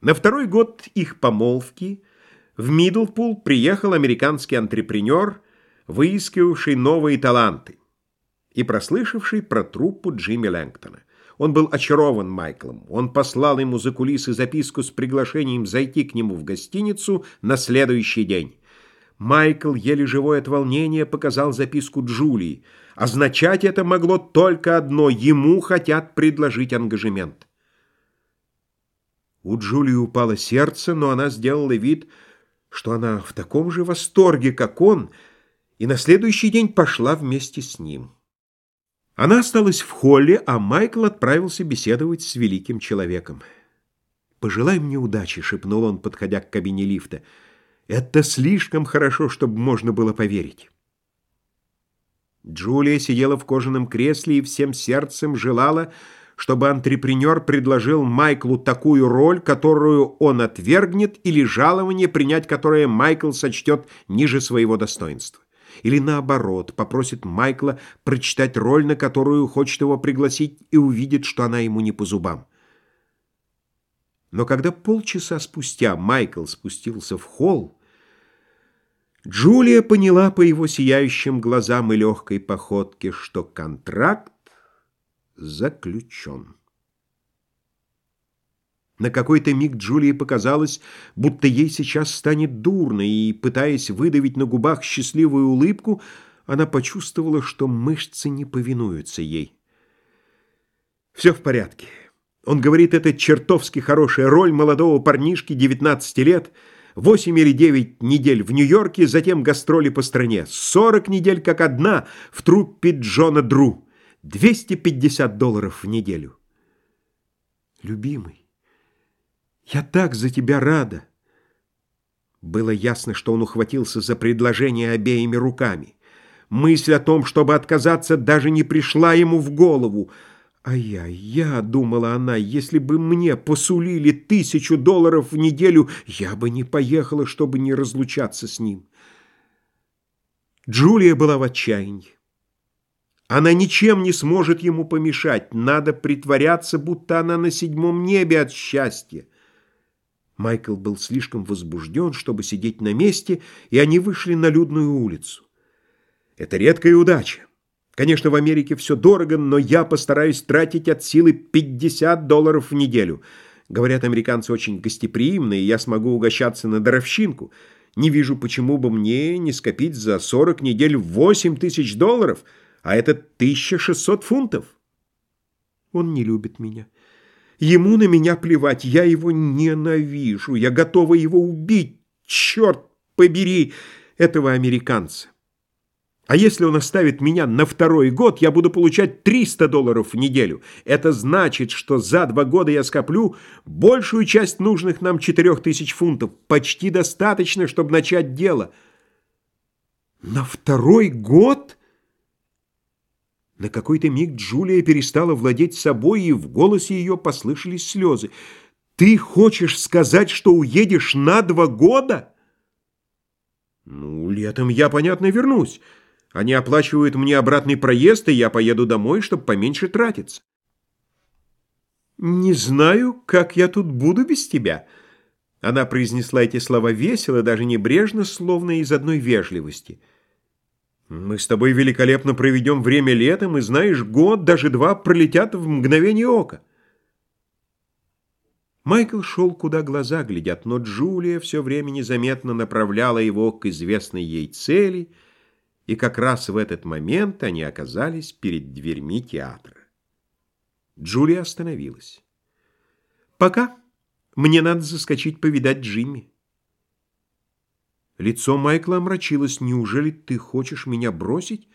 На второй год их помолвки в Мидлпул приехал американский антрепренер, выискивавший новые таланты и прослышавший про труппу Джимми Лэнгтона. Он был очарован Майклом. Он послал ему за кулисы записку с приглашением зайти к нему в гостиницу на следующий день. Майкл, еле живой от волнения, показал записку Джулии. Означать это могло только одно — ему хотят предложить ангажемент. У Джулии упало сердце, но она сделала вид, что она в таком же восторге, как он, и на следующий день пошла вместе с ним. Она осталась в холле, а Майкл отправился беседовать с великим человеком. «Пожелай мне удачи», — шепнул он, подходя к кабине лифта. «Это слишком хорошо, чтобы можно было поверить». Джулия сидела в кожаном кресле и всем сердцем желала, чтобы антрепренер предложил Майклу такую роль, которую он отвергнет, или жалование, принять которое Майкл сочтет ниже своего достоинства. Или наоборот, попросит Майкла прочитать роль, на которую хочет его пригласить, и увидит, что она ему не по зубам. Но когда полчаса спустя Майкл спустился в холл, Джулия поняла по его сияющим глазам и легкой походке, что контракт заключен. На какой-то миг Джулии показалось, будто ей сейчас станет дурно, и, пытаясь выдавить на губах счастливую улыбку, она почувствовала, что мышцы не повинуются ей. Все в порядке. Он говорит, это чертовски хорошая роль молодого парнишки 19 лет, 8 или 9 недель в Нью-Йорке, затем гастроли по стране, 40 недель как одна в труппе Джона Дру. 250 долларов в неделю. Любимый, я так за тебя рада. Было ясно, что он ухватился за предложение обеими руками. Мысль о том, чтобы отказаться, даже не пришла ему в голову. А я, я, думала она, если бы мне посулили тысячу долларов в неделю, я бы не поехала, чтобы не разлучаться с ним. Джулия была в отчаянии. Она ничем не сможет ему помешать. Надо притворяться, будто она на седьмом небе от счастья. Майкл был слишком возбужден, чтобы сидеть на месте, и они вышли на людную улицу. Это редкая удача. Конечно, в Америке все дорого, но я постараюсь тратить от силы 50 долларов в неделю. Говорят, американцы очень гостеприимные, и я смогу угощаться на даровщинку. Не вижу, почему бы мне не скопить за 40 недель 8 тысяч долларов — а это 1600 фунтов. Он не любит меня. Ему на меня плевать, я его ненавижу, я готова его убить, черт побери, этого американца. А если он оставит меня на второй год, я буду получать 300 долларов в неделю. Это значит, что за два года я скоплю большую часть нужных нам 4000 фунтов. Почти достаточно, чтобы начать дело. На второй год? На какой-то миг Джулия перестала владеть собой, и в голосе ее послышались слезы. «Ты хочешь сказать, что уедешь на два года?» «Ну, летом я, понятно, вернусь. Они оплачивают мне обратный проезд, и я поеду домой, чтобы поменьше тратиться». «Не знаю, как я тут буду без тебя». Она произнесла эти слова весело, даже небрежно, словно из одной вежливости – мы с тобой великолепно проведем время летом, и, знаешь, год, даже два пролетят в мгновение ока. Майкл шел, куда глаза глядят, но Джулия все время незаметно направляла его к известной ей цели, и как раз в этот момент они оказались перед дверьми театра. Джулия остановилась. «Пока. Мне надо заскочить повидать Джимми». Лицо Майкла омрачилось. «Неужели ты хочешь меня бросить?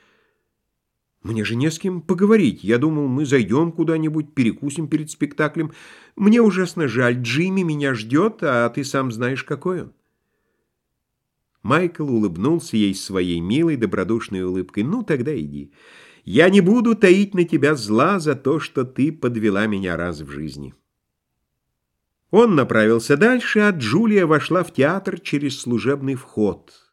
Мне же не с кем поговорить. Я думал, мы зайдем куда-нибудь, перекусим перед спектаклем. Мне ужасно жаль. Джимми меня ждет, а ты сам знаешь, какой он». Майкл улыбнулся ей своей милой, добродушной улыбкой. «Ну, тогда иди. Я не буду таить на тебя зла за то, что ты подвела меня раз в жизни». Он направился дальше, а Джулия вошла в театр через служебный вход.